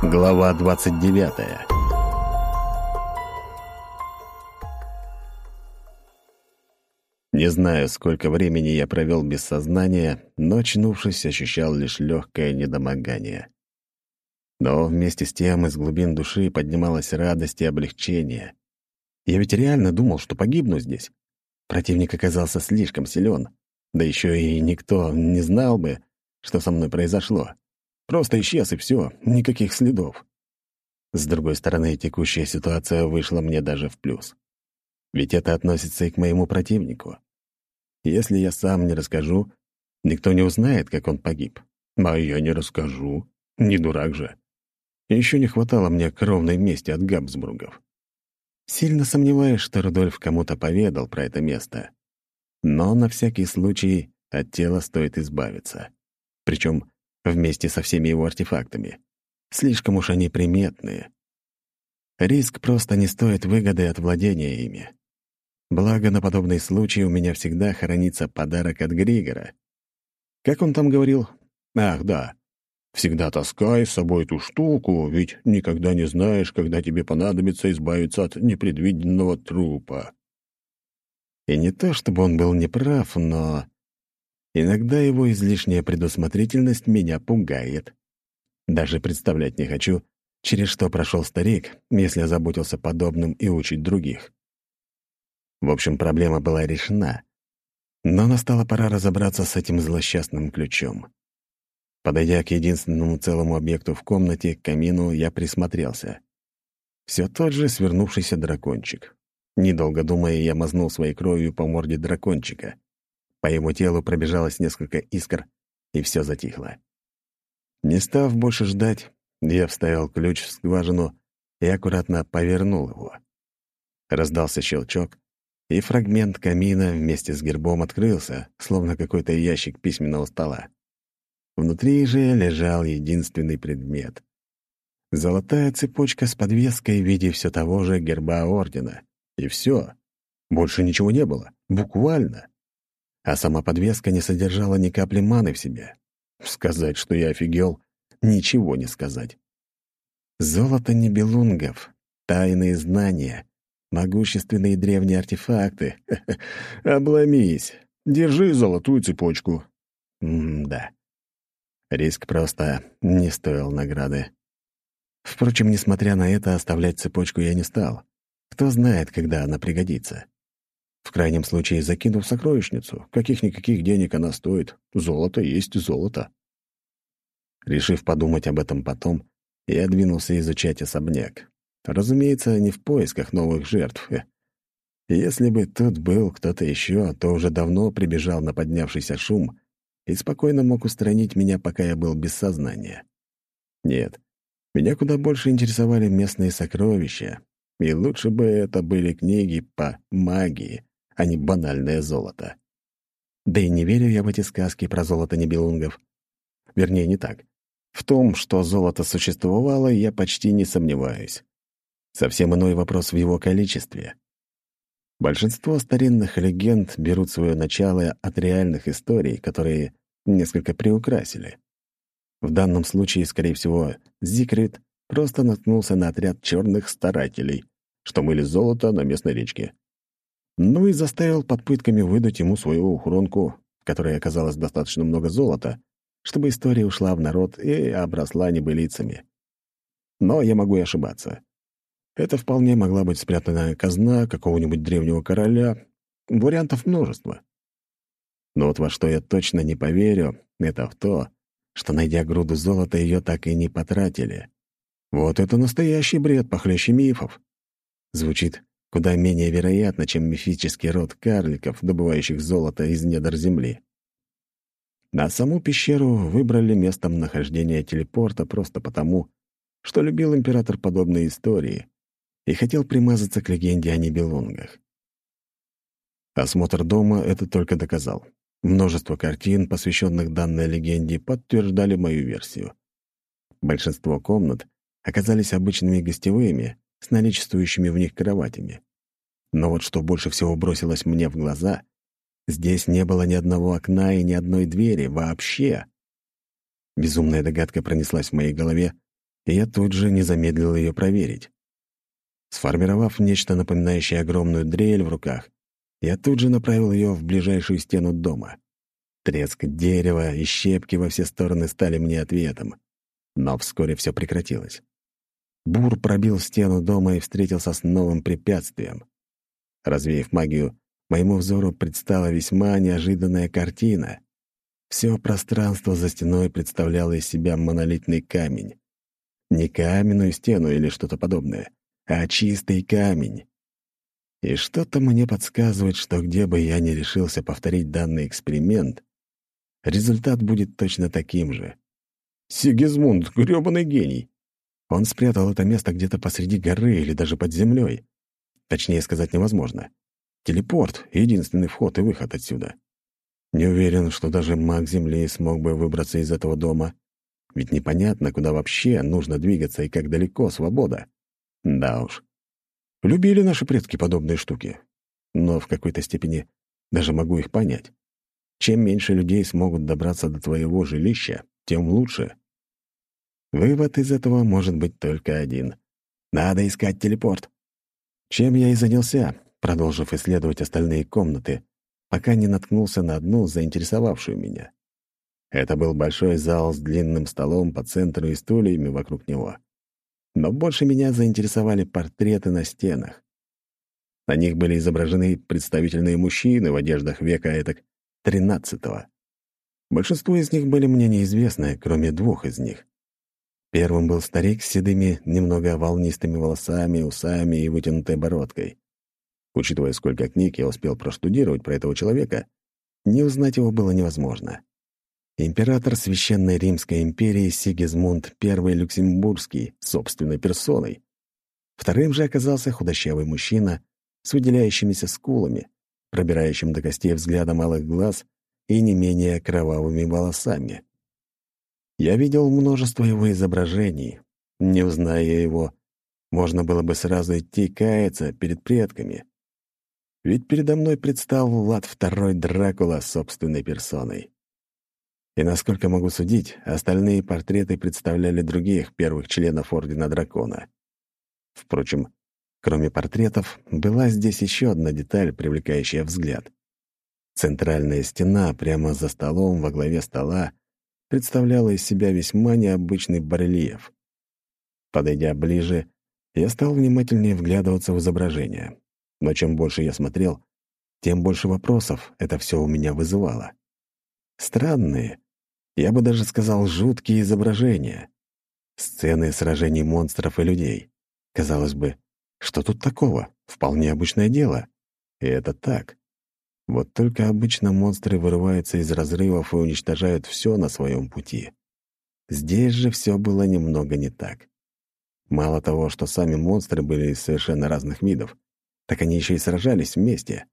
Глава 29 Не знаю, сколько времени я провел без сознания, но, очнувшись, ощущал лишь легкое недомогание. Но вместе с тем из глубин души поднималась радость и облегчение. Я ведь реально думал, что погибну здесь. Противник оказался слишком силен, да еще и никто не знал бы, что со мной произошло. Просто исчез, и все, никаких следов. С другой стороны, текущая ситуация вышла мне даже в плюс. Ведь это относится и к моему противнику. Если я сам не расскажу, никто не узнает, как он погиб. А я не расскажу. Не дурак же. Еще не хватало мне кровной мести от Габсбургов. Сильно сомневаюсь, что Рудольф кому-то поведал про это место. Но на всякий случай от тела стоит избавиться. Причем вместе со всеми его артефактами. Слишком уж они приметные. Риск просто не стоит выгоды от владения ими. Благо, на подобный случай у меня всегда хранится подарок от Григора. Как он там говорил? Ах, да. Всегда таскай с собой эту штуку, ведь никогда не знаешь, когда тебе понадобится избавиться от непредвиденного трупа. И не то, чтобы он был неправ, но Иногда его излишняя предусмотрительность меня пугает. Даже представлять не хочу, через что прошел старик, если озаботился подобным и учить других. В общем, проблема была решена. Но настала пора разобраться с этим злосчастным ключом. Подойдя к единственному целому объекту в комнате, к камину, я присмотрелся. Все тот же свернувшийся дракончик. Недолго думая, я мазнул своей кровью по морде дракончика. По его телу пробежалось несколько искр, и все затихло. Не став больше ждать, я вставил ключ в скважину и аккуратно повернул его. Раздался щелчок, и фрагмент камина вместе с гербом открылся, словно какой-то ящик письменного стола. Внутри же лежал единственный предмет. Золотая цепочка с подвеской в виде все того же герба ордена. И все. Больше ничего не было. Буквально а сама подвеска не содержала ни капли маны в себе. Сказать, что я офигел, ничего не сказать. Золото небелунгов, тайные знания, могущественные древние артефакты. Обломись. Держи золотую цепочку. М-да. Риск просто не стоил награды. Впрочем, несмотря на это, оставлять цепочку я не стал. Кто знает, когда она пригодится. В крайнем случае закину в сокровищницу. Каких-никаких денег она стоит. Золото есть золото. Решив подумать об этом потом, я двинулся изучать особняк. Разумеется, не в поисках новых жертв. Если бы тут был кто-то еще, то уже давно прибежал на поднявшийся шум и спокойно мог устранить меня, пока я был без сознания. Нет, меня куда больше интересовали местные сокровища, и лучше бы это были книги по магии, а не банальное золото. Да и не верю я в эти сказки про золото небелунгов. Вернее, не так. В том, что золото существовало, я почти не сомневаюсь. Совсем иной вопрос в его количестве. Большинство старинных легенд берут свое начало от реальных историй, которые несколько приукрасили. В данном случае, скорее всего, Зикрит просто наткнулся на отряд черных старателей, что мыли золото на местной речке. Ну и заставил под пытками выдать ему свою ухронку, в которой оказалось достаточно много золота, чтобы история ушла в народ и обросла небылицами. Но я могу и ошибаться. Это вполне могла быть спрятанная казна какого-нибудь древнего короля. Вариантов множество. Но вот во что я точно не поверю, это в то, что, найдя груду золота, ее так и не потратили. Вот это настоящий бред, похлеще мифов. Звучит куда менее вероятно, чем мифический род карликов, добывающих золото из недр земли. На саму пещеру выбрали местом нахождения телепорта просто потому, что любил император подобные истории и хотел примазаться к легенде о Нибелунгах. Осмотр дома это только доказал. Множество картин, посвященных данной легенде, подтверждали мою версию. Большинство комнат оказались обычными гостевыми, с наличествующими в них кроватями. Но вот что больше всего бросилось мне в глаза, здесь не было ни одного окна и ни одной двери вообще. Безумная догадка пронеслась в моей голове, и я тут же не замедлил ее проверить. Сформировав нечто напоминающее огромную дрель в руках, я тут же направил ее в ближайшую стену дома. Треск дерева и щепки во все стороны стали мне ответом. Но вскоре все прекратилось. Бур пробил стену дома и встретился с новым препятствием. Развеяв магию, моему взору предстала весьма неожиданная картина. Все пространство за стеной представляло из себя монолитный камень. Не каменную стену или что-то подобное, а чистый камень. И что-то мне подсказывает, что где бы я ни решился повторить данный эксперимент, результат будет точно таким же. Сигизмунд — грёбаный гений. Он спрятал это место где-то посреди горы или даже под землей. Точнее сказать невозможно. Телепорт — единственный вход и выход отсюда. Не уверен, что даже маг Земли смог бы выбраться из этого дома. Ведь непонятно, куда вообще нужно двигаться и как далеко свобода. Да уж. Любили наши предки подобные штуки. Но в какой-то степени даже могу их понять. Чем меньше людей смогут добраться до твоего жилища, тем лучше. Вывод из этого может быть только один. Надо искать телепорт. Чем я и занялся, продолжив исследовать остальные комнаты, пока не наткнулся на одну, заинтересовавшую меня. Это был большой зал с длинным столом по центру и стульями вокруг него. Но больше меня заинтересовали портреты на стенах. На них были изображены представительные мужчины в одеждах века этак тринадцатого. Большинство из них были мне неизвестны, кроме двух из них. Первым был старик с седыми, немного волнистыми волосами, усами и вытянутой бородкой. Учитывая, сколько книг я успел проштудировать про этого человека, не узнать его было невозможно. Император Священной Римской империи Сигизмунд I Люксембургский собственной персоной. Вторым же оказался худощавый мужчина с выделяющимися скулами, пробирающим до костей взглядом малых глаз и не менее кровавыми волосами. Я видел множество его изображений. Не узная его, можно было бы сразу идти каяться перед предками. Ведь передо мной предстал Влад II Дракула собственной персоной. И, насколько могу судить, остальные портреты представляли других первых членов Ордена Дракона. Впрочем, кроме портретов, была здесь еще одна деталь, привлекающая взгляд. Центральная стена прямо за столом во главе стола представляла из себя весьма необычный барельеф. Подойдя ближе, я стал внимательнее вглядываться в изображение. Но чем больше я смотрел, тем больше вопросов это все у меня вызывало. Странные, я бы даже сказал, жуткие изображения. Сцены сражений монстров и людей. Казалось бы, что тут такого? Вполне обычное дело. И это так. Вот только обычно монстры вырываются из разрывов и уничтожают все на своем пути. Здесь же все было немного не так. Мало того, что сами монстры были из совершенно разных видов, так они еще и сражались вместе,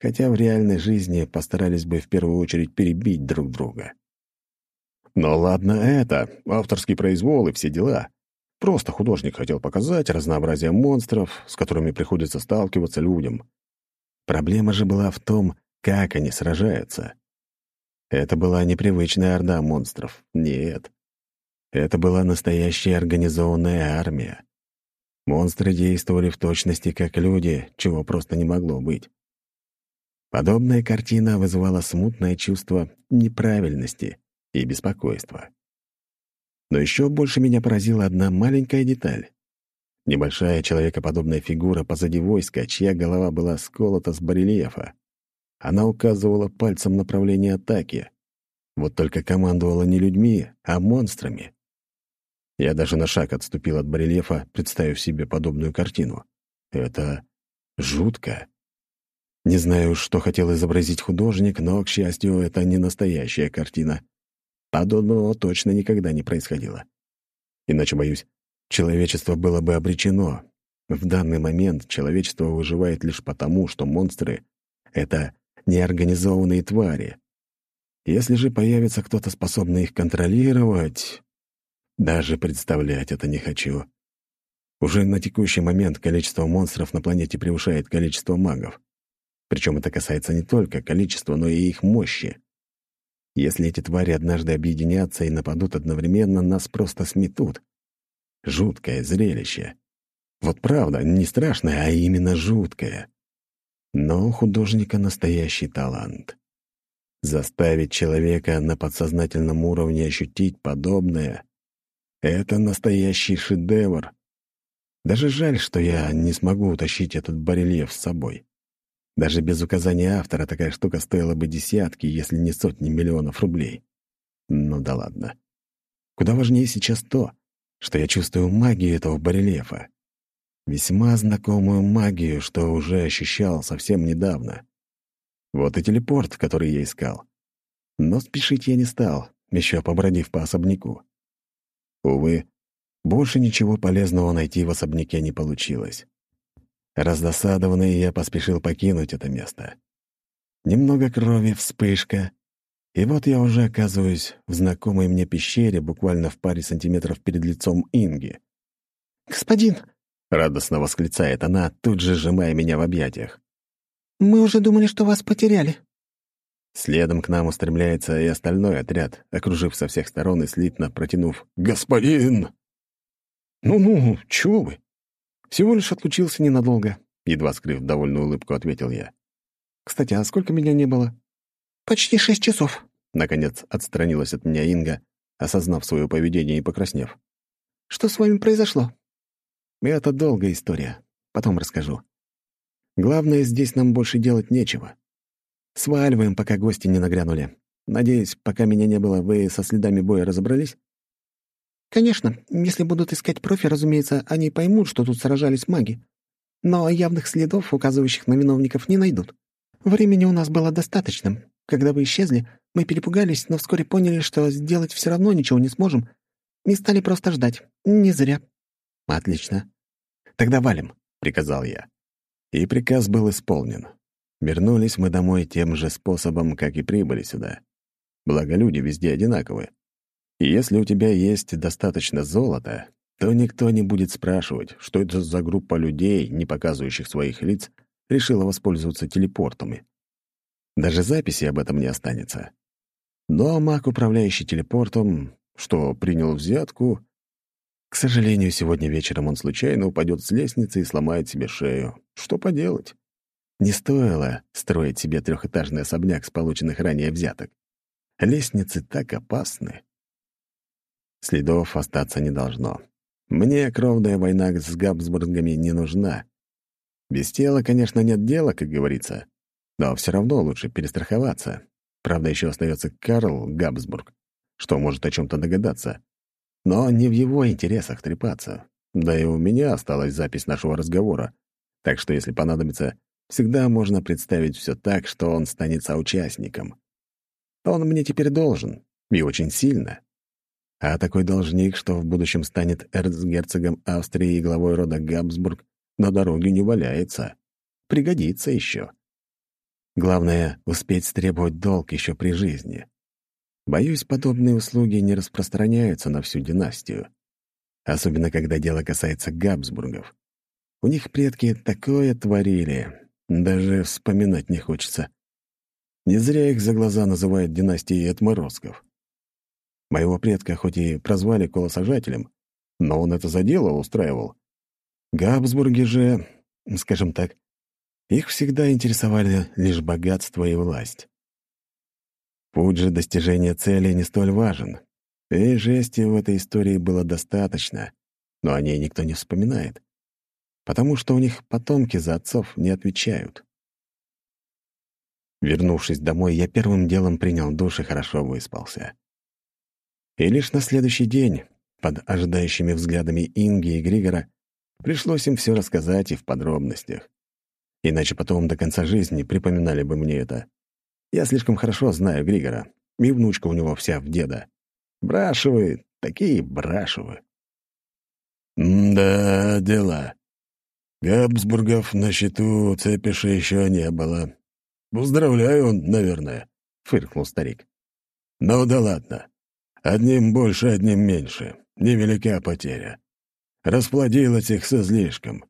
хотя в реальной жизни постарались бы в первую очередь перебить друг друга. Но ладно это, авторский произвол и все дела. Просто художник хотел показать разнообразие монстров, с которыми приходится сталкиваться людям. Проблема же была в том, как они сражаются. Это была непривычная орда монстров. Нет. Это была настоящая организованная армия. Монстры действовали в точности как люди, чего просто не могло быть. Подобная картина вызывала смутное чувство неправильности и беспокойства. Но еще больше меня поразила одна маленькая деталь. Небольшая человекоподобная фигура позади войска, чья голова была сколота с барельефа. Она указывала пальцем направление атаки. Вот только командовала не людьми, а монстрами. Я даже на шаг отступил от барельефа, представив себе подобную картину. Это жутко. Не знаю, что хотел изобразить художник, но, к счастью, это не настоящая картина. Подобного точно никогда не происходило. Иначе, боюсь, человечество было бы обречено. В данный момент человечество выживает лишь потому, что монстры — это неорганизованные твари. Если же появится кто-то, способный их контролировать... Даже представлять это не хочу. Уже на текущий момент количество монстров на планете превышает количество магов. Причем это касается не только количества, но и их мощи. Если эти твари однажды объединятся и нападут одновременно, нас просто сметут. Жуткое зрелище. Вот правда, не страшное, а именно жуткое. Но у художника настоящий талант. Заставить человека на подсознательном уровне ощутить подобное — это настоящий шедевр. Даже жаль, что я не смогу утащить этот барельеф с собой. Даже без указания автора такая штука стоила бы десятки, если не сотни миллионов рублей. Ну да ладно. Куда важнее сейчас то, что я чувствую магию этого барельефа. Весьма знакомую магию, что уже ощущал совсем недавно. Вот и телепорт, который я искал. Но спешить я не стал, еще побродив по особняку. Увы, больше ничего полезного найти в особняке не получилось. Раздосадованный, я поспешил покинуть это место. Немного крови, вспышка, и вот я уже оказываюсь в знакомой мне пещере буквально в паре сантиметров перед лицом Инги. «Господин!» — радостно восклицает она, тут же сжимая меня в объятиях. «Мы уже думали, что вас потеряли». Следом к нам устремляется и остальной отряд, окружив со всех сторон и слитно протянув «Господин!». «Ну-ну, чего вы? Всего лишь отлучился ненадолго», — едва скрыв довольную улыбку, ответил я. «Кстати, а сколько меня не было?» «Почти шесть часов», — наконец отстранилась от меня Инга, осознав свое поведение и покраснев. «Что с вами произошло?» «Это долгая история. Потом расскажу. Главное, здесь нам больше делать нечего. Сваливаем, пока гости не нагрянули. Надеюсь, пока меня не было, вы со следами боя разобрались?» «Конечно. Если будут искать профи, разумеется, они поймут, что тут сражались маги. Но явных следов, указывающих на виновников, не найдут. Времени у нас было достаточно. Когда вы исчезли, мы перепугались, но вскоре поняли, что сделать все равно ничего не сможем. Не стали просто ждать. Не зря». «Отлично. Тогда валим», — приказал я. И приказ был исполнен. Вернулись мы домой тем же способом, как и прибыли сюда. Благо люди везде одинаковые. И если у тебя есть достаточно золота, то никто не будет спрашивать, что это за группа людей, не показывающих своих лиц, решила воспользоваться телепортами. Даже записи об этом не останется. Но маг, управляющий телепортом, что принял взятку... К сожалению, сегодня вечером он случайно упадет с лестницы и сломает себе шею. Что поделать? Не стоило строить себе трехэтажный особняк с полученных ранее взяток. Лестницы так опасны. Следов остаться не должно. Мне кровная война с Габсбургами не нужна. Без тела, конечно, нет дела, как говорится. Но все равно лучше перестраховаться. Правда, еще остается Карл Габсбург, что может о чем-то догадаться. Но не в его интересах трепаться. Да и у меня осталась запись нашего разговора. Так что, если понадобится, всегда можно представить все так, что он станет соучастником. Он мне теперь должен, и очень сильно. А такой должник, что в будущем станет эрцгерцогом Австрии и главой рода Габсбург, на дороге не валяется. Пригодится еще. Главное — успеть стребовать долг еще при жизни. Боюсь, подобные услуги не распространяются на всю династию. Особенно, когда дело касается Габсбургов. У них предки такое творили, даже вспоминать не хочется. Не зря их за глаза называют династией отморозков. Моего предка хоть и прозвали колосажателем, но он это за дело устраивал. Габсбурги же, скажем так, их всегда интересовали лишь богатство и власть. Путь же достижения цели не столь важен. И жести в этой истории было достаточно, но о ней никто не вспоминает, потому что у них потомки за отцов не отвечают. Вернувшись домой, я первым делом принял душ и хорошо выспался. И лишь на следующий день, под ожидающими взглядами Инги и Григора, пришлось им все рассказать и в подробностях. Иначе потом до конца жизни припоминали бы мне это. Я слишком хорошо знаю Григора, и внучка у него вся в деда. Брашевы, такие брашевы. «Да, дела. Габсбургов на счету цепиша еще не было. Поздравляю, наверное», — фыркнул старик. «Ну да ладно. Одним больше, одним меньше. Невелика потеря. Расплодилось их с излишком.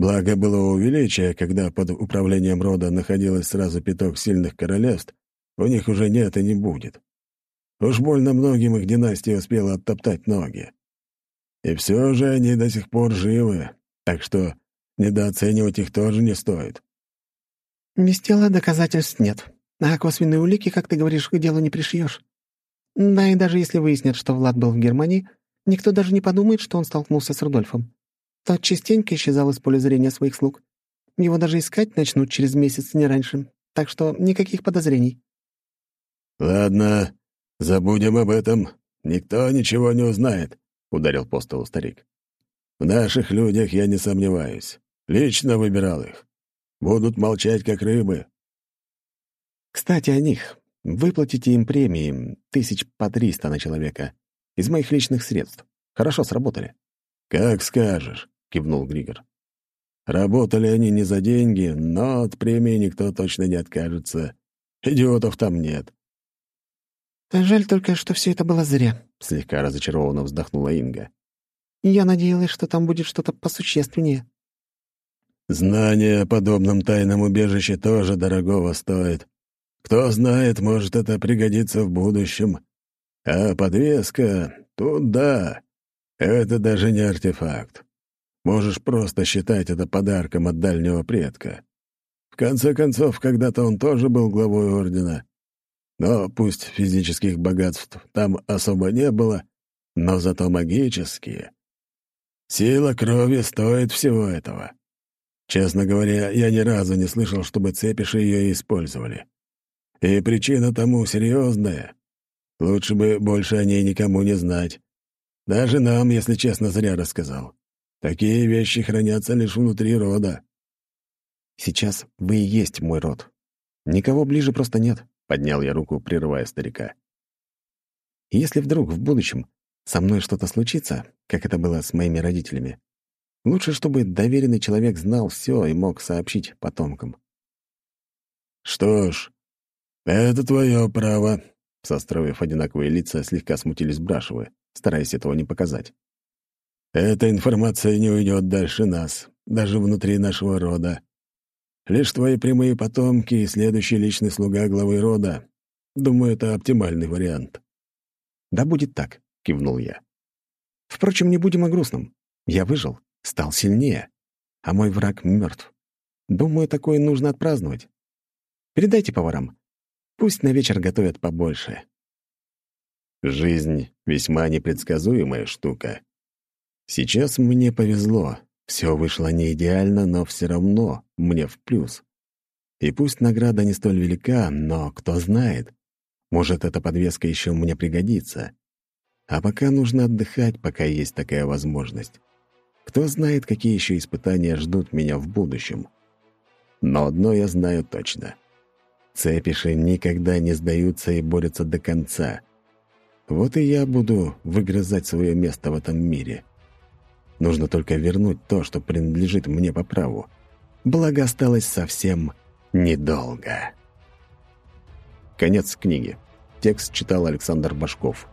Благо было увеличие, когда под управлением рода находилось сразу пяток сильных королевств, у них уже нет и не будет. Уж больно многим их династия успела оттоптать ноги. И все же они до сих пор живы, так что недооценивать их тоже не стоит. Без тела доказательств нет. А косвенные улики, как ты говоришь, к делу не пришьешь. Да и даже если выяснят, что Влад был в Германии, никто даже не подумает, что он столкнулся с Рудольфом. Тот частенько исчезал из поля зрения своих слуг. Его даже искать начнут через месяц, не раньше. Так что никаких подозрений. «Ладно, забудем об этом. Никто ничего не узнает», — ударил по столу старик. «В наших людях я не сомневаюсь. Лично выбирал их. Будут молчать, как рыбы». «Кстати, о них. Выплатите им премии, тысяч по триста на человека, из моих личных средств. Хорошо сработали». «Как скажешь», — кивнул Григор. «Работали они не за деньги, но от премии никто точно не откажется. Идиотов там нет». «Жаль только, что все это было зря», — слегка разочарованно вздохнула Инга. «Я надеялась, что там будет что-то посущественнее». «Знание о подобном тайном убежище тоже дорогого стоит. Кто знает, может, это пригодится в будущем. А подвеска — тут да, это даже не артефакт. Можешь просто считать это подарком от дальнего предка. В конце концов, когда-то он тоже был главой ордена. Но пусть физических богатств там особо не было, но зато магические. Сила крови стоит всего этого. Честно говоря, я ни разу не слышал, чтобы цепиши ее использовали. И причина тому серьезная. Лучше бы больше о ней никому не знать. Даже нам, если честно, зря рассказал. Такие вещи хранятся лишь внутри рода. Сейчас вы и есть мой род. Никого ближе просто нет, — поднял я руку, прерывая старика. Если вдруг в будущем со мной что-то случится, как это было с моими родителями, лучше, чтобы доверенный человек знал все и мог сообщить потомкам. «Что ж, это твое право», — состроив одинаковые лица, слегка смутились Брашевы стараясь этого не показать. «Эта информация не уйдет дальше нас, даже внутри нашего рода. Лишь твои прямые потомки и следующий личный слуга главы рода. Думаю, это оптимальный вариант». «Да будет так», — кивнул я. «Впрочем, не будем о грустном. Я выжил, стал сильнее, а мой враг мертв. Думаю, такое нужно отпраздновать. Передайте поварам. Пусть на вечер готовят побольше. Жизнь — весьма непредсказуемая штука. Сейчас мне повезло. Все вышло не идеально, но все равно мне в плюс. И пусть награда не столь велика, но кто знает, может, эта подвеска еще мне пригодится. А пока нужно отдыхать, пока есть такая возможность. Кто знает, какие еще испытания ждут меня в будущем. Но одно я знаю точно. Цепиши никогда не сдаются и борются до конца — вот и я буду выгрызать свое место в этом мире. Нужно только вернуть то, что принадлежит мне по праву. Благо осталось совсем недолго. Конец книги. Текст читал Александр Башков.